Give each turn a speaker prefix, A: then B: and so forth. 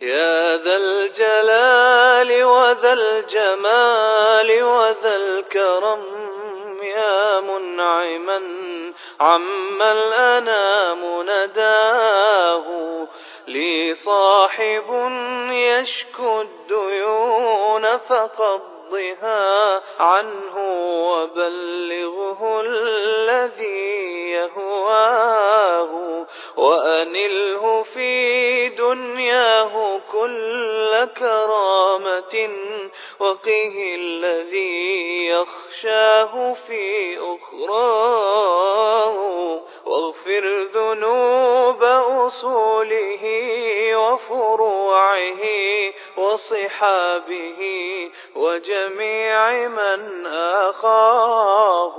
A: يا ذا الجلال وذا الجمال وذا الكرم يا منعما عما الأنام نداه لي صاحب يشكو الديون فقضها عنه وبلغه الذي يهواه وأنله في دنياه كل كرامة وقه الذي يخشاه في أخراه واغفر ذنوب أصوله وفروعه وصحابه وجميع من آخاه